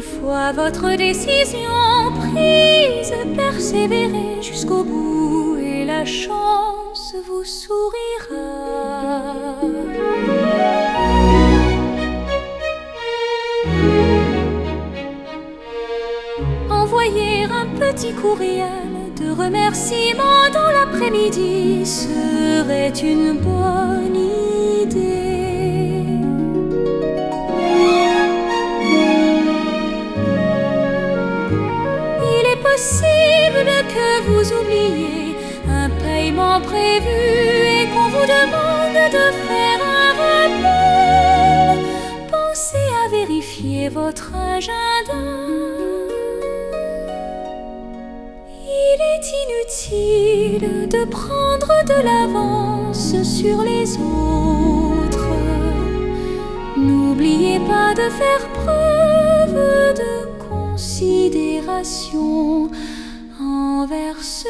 fois votre décision prise, persévérez jusqu'au bout et la chance vous sourira. Envoyer un petit courriel de remerciement dans l'après-midi serait une bonne idée. Que vous oubliez un paiement prévu et qu'on vous demande de faire un report. Pensez à vérifier votre agenda. Il est inutile de prendre de l'avance sur les autres. N'oubliez pas de faire preuve de considération envers ceux